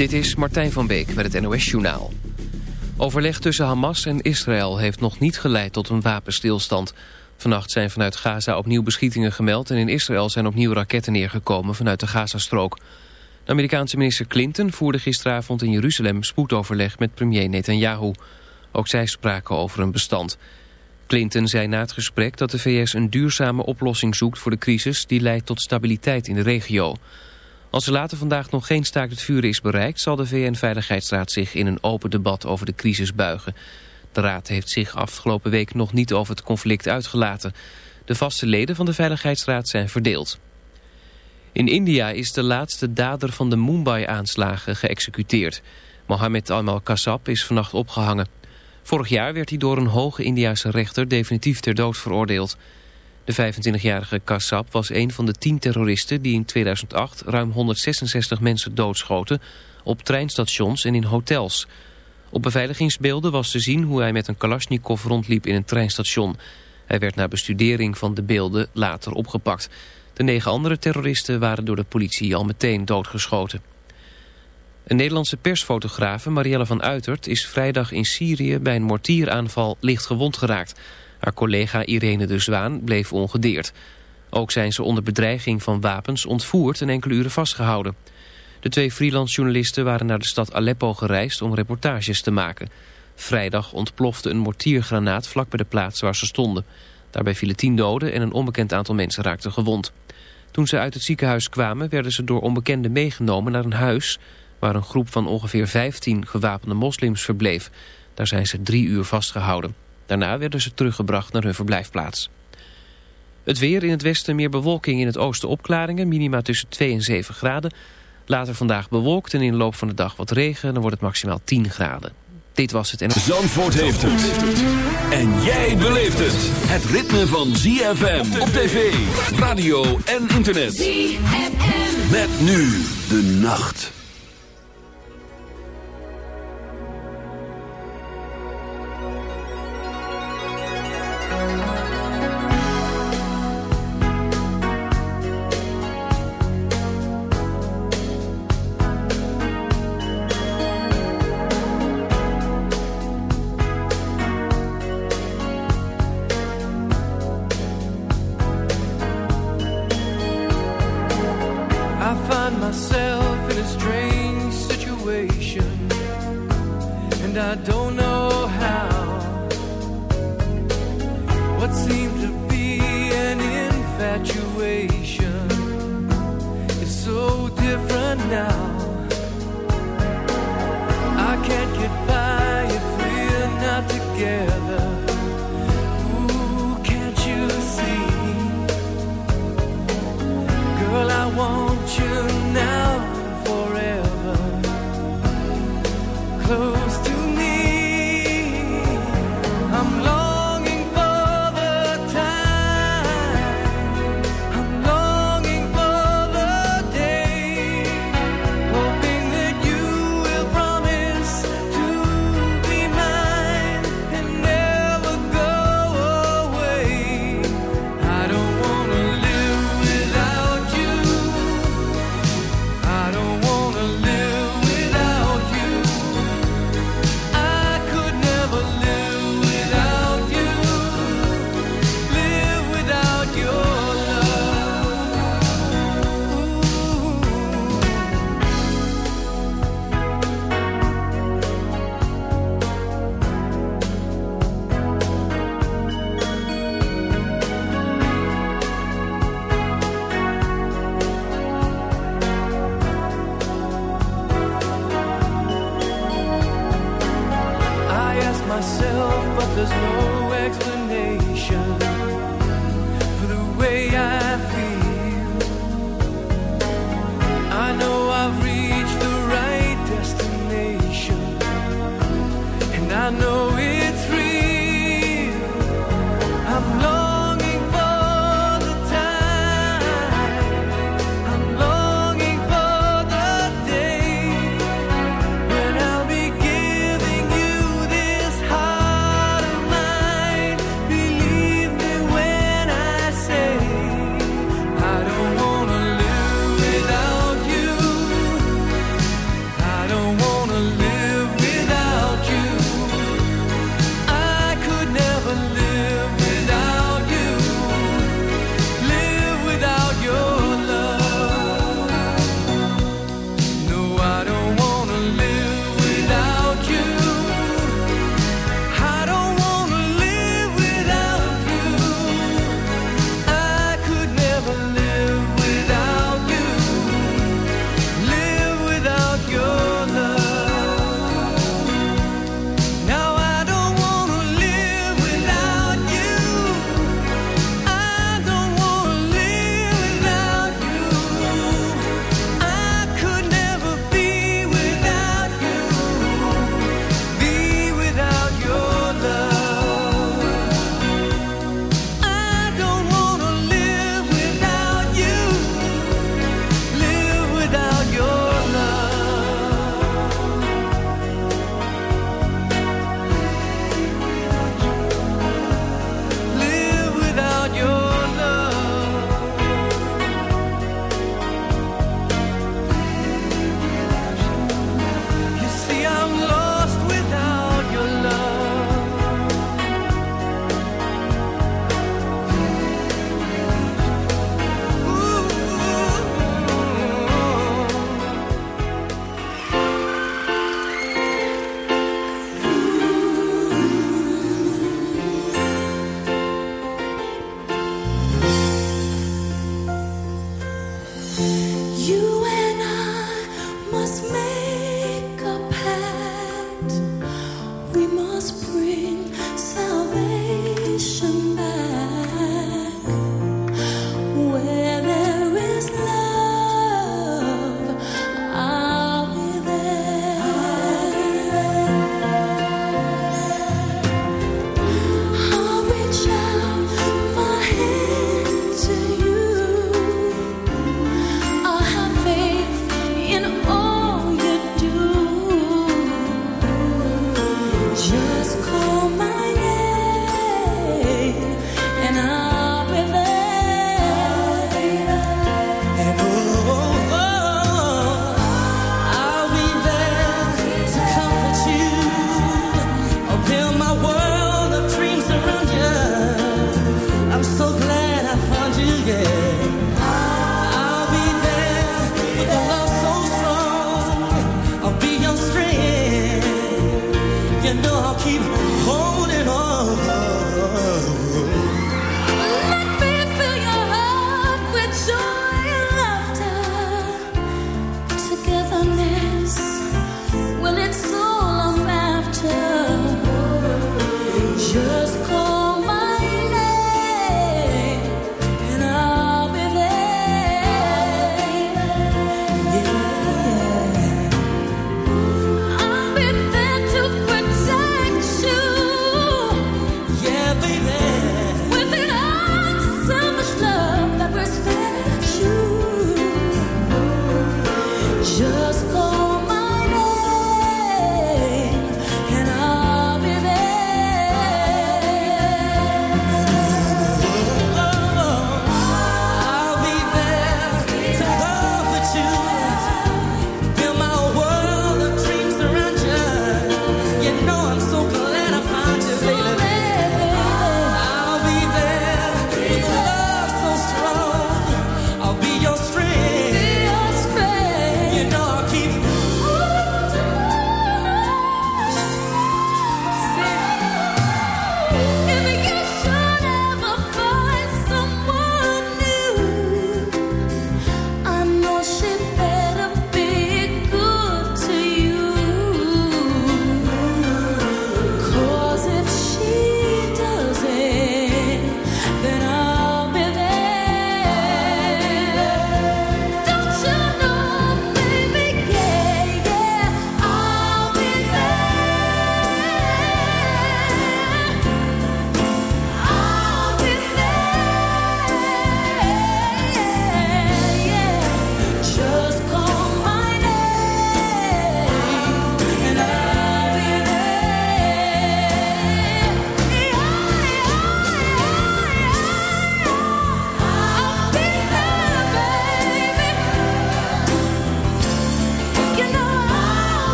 Dit is Martijn van Beek met het NOS-journaal. Overleg tussen Hamas en Israël heeft nog niet geleid tot een wapenstilstand. Vannacht zijn vanuit Gaza opnieuw beschietingen gemeld... en in Israël zijn opnieuw raketten neergekomen vanuit de Gazastrook. De Amerikaanse minister Clinton voerde gisteravond in Jeruzalem spoedoverleg met premier Netanyahu. Ook zij spraken over een bestand. Clinton zei na het gesprek dat de VS een duurzame oplossing zoekt voor de crisis... die leidt tot stabiliteit in de regio... Als er later vandaag nog geen staakt het vuren is bereikt... zal de VN-veiligheidsraad zich in een open debat over de crisis buigen. De raad heeft zich afgelopen week nog niet over het conflict uitgelaten. De vaste leden van de Veiligheidsraad zijn verdeeld. In India is de laatste dader van de Mumbai-aanslagen geëxecuteerd. Mohammed Amal-Kassab is vannacht opgehangen. Vorig jaar werd hij door een hoge Indiase rechter definitief ter dood veroordeeld... De 25-jarige Kassab was een van de tien terroristen die in 2008 ruim 166 mensen doodschoten op treinstations en in hotels. Op beveiligingsbeelden was te zien hoe hij met een kalasjnikov rondliep in een treinstation. Hij werd na bestudering van de beelden later opgepakt. De negen andere terroristen waren door de politie al meteen doodgeschoten. Een Nederlandse persfotografe, Marielle van Uitert, is vrijdag in Syrië bij een mortieraanval licht gewond geraakt. Haar collega Irene de Zwaan bleef ongedeerd. Ook zijn ze onder bedreiging van wapens ontvoerd en enkele uren vastgehouden. De twee freelance journalisten waren naar de stad Aleppo gereisd om reportages te maken. Vrijdag ontplofte een mortiergranaat vlak bij de plaats waar ze stonden. Daarbij vielen tien doden en een onbekend aantal mensen raakten gewond. Toen ze uit het ziekenhuis kwamen werden ze door onbekenden meegenomen naar een huis... waar een groep van ongeveer 15 gewapende moslims verbleef. Daar zijn ze drie uur vastgehouden. Daarna werden ze teruggebracht naar hun verblijfplaats. Het weer in het westen meer bewolking in het oosten opklaringen. Minima tussen 2 en 7 graden. Later vandaag bewolkt en in de loop van de dag wat regen. Dan wordt het maximaal 10 graden. Dit was het. En... Zandvoort heeft het. En jij beleeft het. Het ritme van ZFM op tv, radio en internet. ZFM. Met nu de nacht.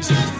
Just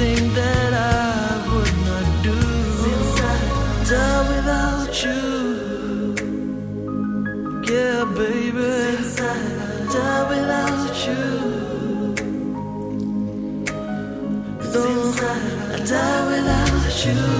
nothing that I would not do since I die without you. Yeah, baby, since I die without you. Though I die without you.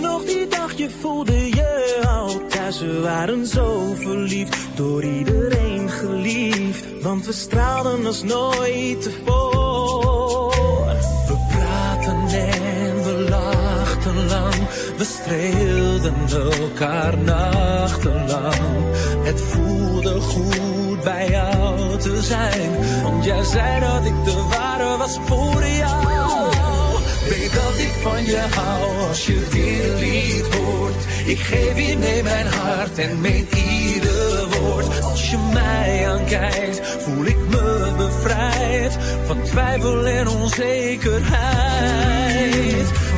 Nog die dag, je voelde je al thuis. We waren zo verliefd, door iedereen geliefd. Want we straalden als nooit tevoren. We praten en we lachten lang we streelden elkaar nachtenlang. Het voelde goed bij jou te zijn. Want jij zei dat ik de ware was voor jou. Weet dat ik van je hou als je dit lied hoort. Ik geef je mee mijn hart en meen ieder woord. Als je mij aankijkt, voel ik me bevrijd van twijfel en onzekerheid.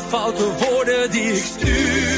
foute woorden die ik stuur.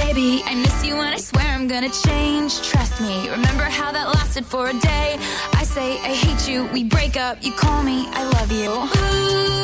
Baby, I miss you and I swear I'm gonna change. Trust me, remember how that lasted for a day? I say I hate you, we break up, you call me, I love you. Ooh.